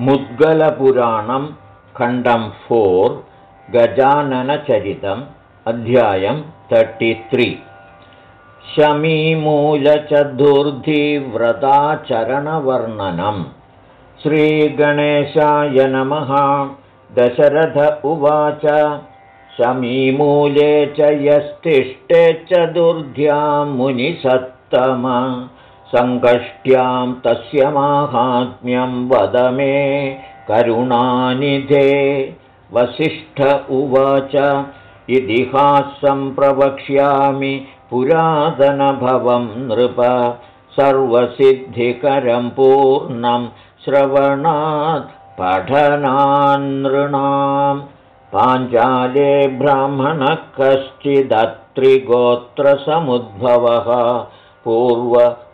मुद्गलपुराणं खण्डं फोर् गजाननचरितम् अध्यायं तर्टित्रि शमीमूलचतुर्धिव्रताचरणवर्णनम् श्रीगणेशाय नमः। दशरथ उवाच शमीमूले च यस्तिष्ठे चतुर्ध्यां मुनिसत्तम सङ्कष्ट्यां तस्य माहात्म्यं वद मे करुणानिधे। वसिष्ठ उवाच इतिहासं प्रवक्ष्यामि पुरातनभवं नृप। सर्वसिद्धिकरं पूर्णं श्रवणात् पठनान्नृणां पाञ्चाले ब्राह्मणः कश्चिदत्रिगोत्रसमुद्भवः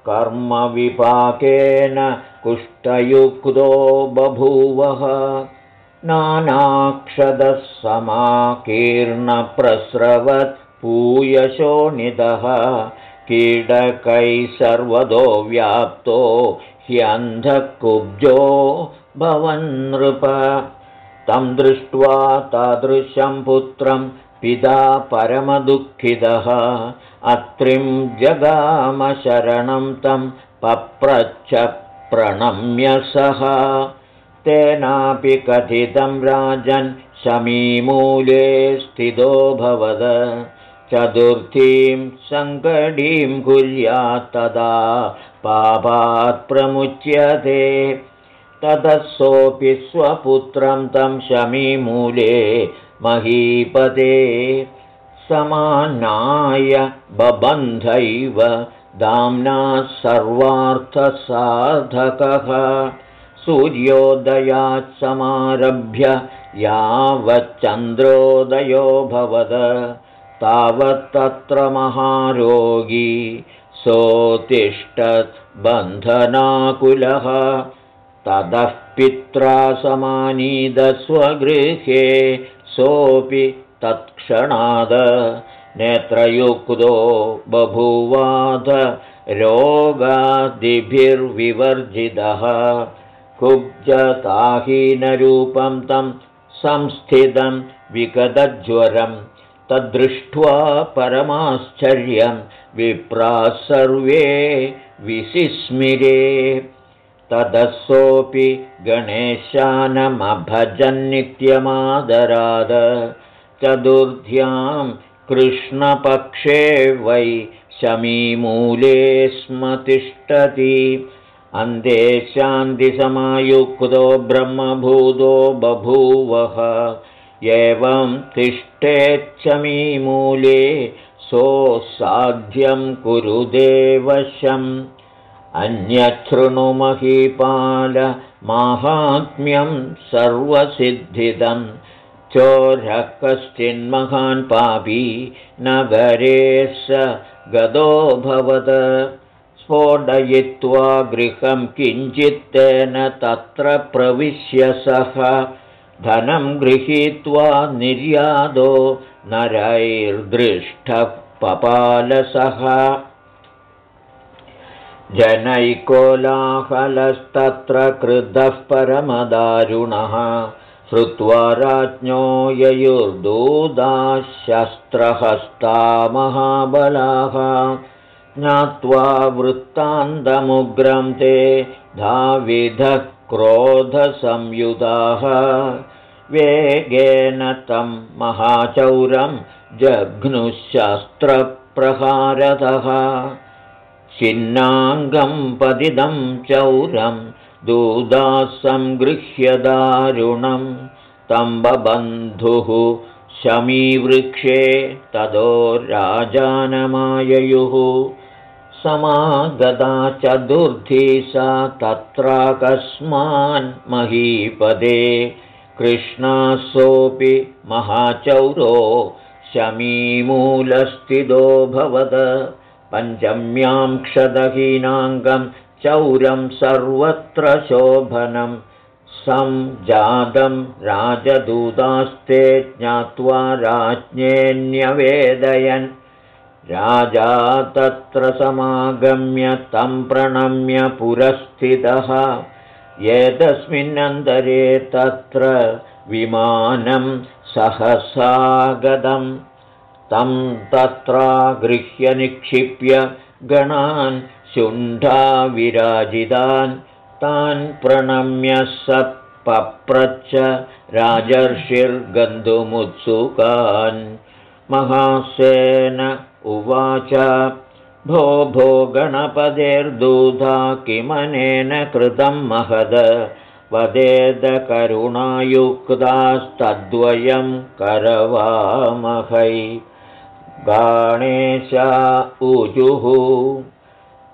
पूर्वकर्मविपाकेन कुष्ठयुक्तो बभूवः। नानाक्षदः समाकीर्णप्रस्रवत् पूयशोणितः कीडकैः सर्वतो व्याप्तो ह्यन्धकुब्जो भवन्नृप तं दृष्ट्वा तादृशं पुत्रं पिता परमदुःखितः अत्रिं जगामशरणं तं पप्रच्छ प्रणम्य सः तेनापि कथितं राजन् शमीमूले स्थितो भवद चतुर्थीं सङ्कडीं कुर्यात्तदा पापात् प्रमुच्यते ततः सोऽपि स्वपुत्रं तं शमीमूले महीपते समानाय बबन्धैव दाम्ना सर्वार्थसाधकः। सूर्योदयात् समारभ्य यावच्चन्द्रोदयो भवद। तावत्तत्र महारोगी सोतिष्ठत् बन्धनाकुलः ततः पित्रा समानीदस्वगृहे सोऽपि तत्क्षणाद नेत्रयुक्तो बभूवाद रोगादिभिर्विवर्जितः कुब्जताहीनरूपं तं संस्थितं विगतज्वरं तद्दृष्ट्वा परमाश्चर्यं विप्राः सर्वे विसिस्मिरे तदसोऽपि गणेशानमभजन्नित्यमादराद चतुर्ध्यां कृष्णपक्षे वै शमीमूले स्म तिष्ठति अन्ते शान्तिसमायुक्तो ब्रह्मभूतो बभूवः। एवं तिष्ठेच्छमीमूले सोऽसाध्यं कुरुदेवशम् अन्यच्छृणुमहीपालमाहात्म्यं सर्वसिद्धिदं। चोरः कश्चिन्महान् पापी नगरे स गतोऽभवत् स्फोटयित्वा गृहं किञ्चित्तेन तत्र प्रविश्य सः। धनं गृहीत्वा निर्यादो नरैर्दृष्टः पपालसः जनैकोलाहलस्तत्र कृतः परमदारुणः श्रुत्वा राज्ञो ययुर्दूदाशस्त्रहस्ता महाबलाः ज्ञात्वा वृत्तान्तमुग्रं ते धाविधः क्रोधसंयुताः वेगेन तं महाचौरं जघ्नुशस्त्रप्रहारतः छिन्नाङ्गं पतितं चौरं दूदासंगृह्य दारुणं। तम्बबन्धुः शमीवृक्षे ततो राजानमाययुः। समागता चतुर्थी सा तत्राकस्मान्महीपदे कृष्णासोऽपि महाचौरो शमीमूलस्थितो भवद पञ्चम्यां क्षदहीनाङ्गं चौरं सर्वत्र शोभनं। संजातं राजदूतास्ते ज्ञात्वा राज्ञेऽन्यवेदयन्। राजा तत्र समागम्य तं प्रणम्य पुरस्थितः। एतस्मिन्नन्तरे तत्र विमानं सहसागतं तं तत्रागृह्य निक्षिप्य गणान् शुण्ठाविराजितान् तान् प्रणम्य स पप्रच्च राजर्षिर्गन्तुमुत्सुकान् महासेन उवाच भो भो गणपतेर्दूता किमनेन कृतं महद? वदेदकरुणायुक्तास्तद्वयं करवामहै गाणेशा ऊजुः।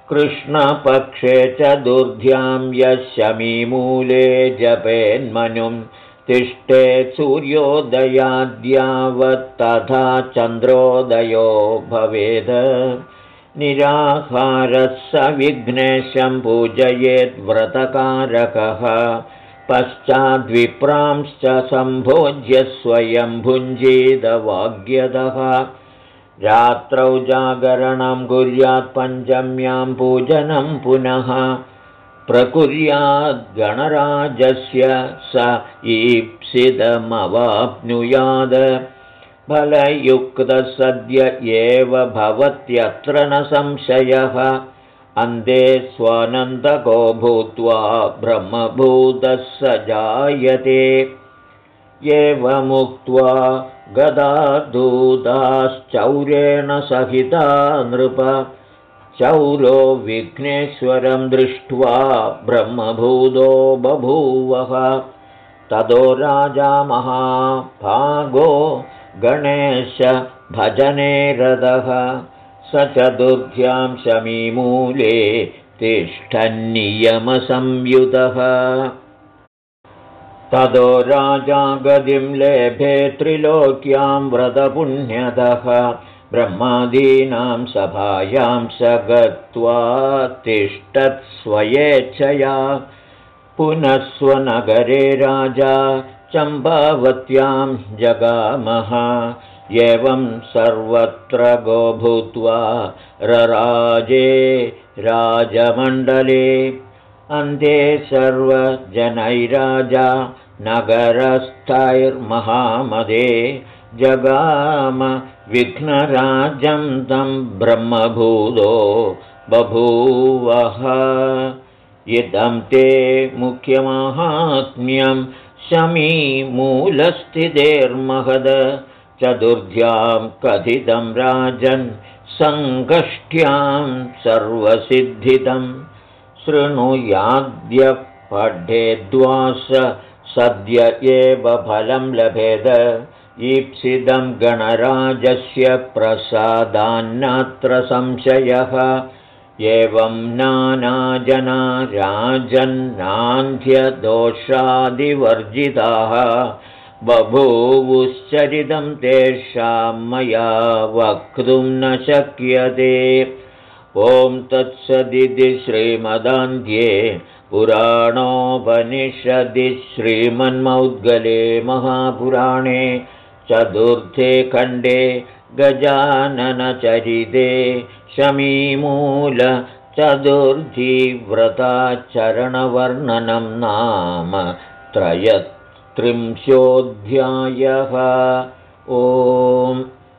कृष्णपक्षे च दुर्ध्यां यशमीमूले जपेन्मनुं तिष्ठेत् सूर्योदयाद्यावत्तथा चन्द्रोदयो भवेद। निराहारः स विघ्नेशं पूजयेद्व्रतकारकः पश्चाद्विप्रांश्च सम्भोज्य स्वयं भुञ्जीदवाग्यदः रात्रौ जागरणं कुर्यात् पञ्चम्यां पूजनं पुनः प्रकुर्याद्गणराजस्य स ईप्सितमवाप्नुयाद फलयुक्तसद्य एव भवत्यत्र न संशयः। अन्ते स्वानन्दको भूत्वा ब्रह्मभूतः स जायते एवमुक्त्वा गदादूताश्चौरेण सहिता नृप। चौरो विघ्नेश्वरं दृष्ट्वा ब्रह्मभूतो बभूवः। ततो राजा महाभागो गणेशभजने रथः स चतुर्थ्यां शमीमूले तिष्ठन्नियमसंयुतः ततो राजा गतिं लेभे त्रिलोक्यां व्रतपुण्यतः ब्रह्मादीनां सभायां स गत्वा तिष्ठत्स्वयेच्छया पुनः स्वनगरे राजा चम्पावत्यां जगामः। एवं सर्वत्र गोभूत्वा रराजे राजमण्डले अन्ते सर्वजनैराजा नगरस्थैर्महामदे जगाम विघ्नराजं तं ब्रह्मभूतो बभूवः। इदं ते मुख्यमाहात्म्यं शमीमूलस्थितेर्महद चतुर्ध्यां कथितं राजन् सङ्गष्ट्यां सर्वसिद्धितम् शृणुयाद्य पठेद्वास सद्य एव फलं लभेद। ईप्सितं गणराजस्य प्रसादान्नात्र संशयः। एवं नानाजना राजन्नान्ध्यदोषादिवर्जिताः बभूवुश्चरितं तेषां मया वक्तुं न शक्यते ॐ तत्सदिति श्रीमदान्ध्ये पुराणोपनिषदि श्रीमन्मौद्गले महापुराणे चतुर्थे खण्डे गजाननचरिते शमीमूलचतुर्थीव्रताचरणवर्णनं नाम त्रयत्रिंशोऽध्यायः। ओम्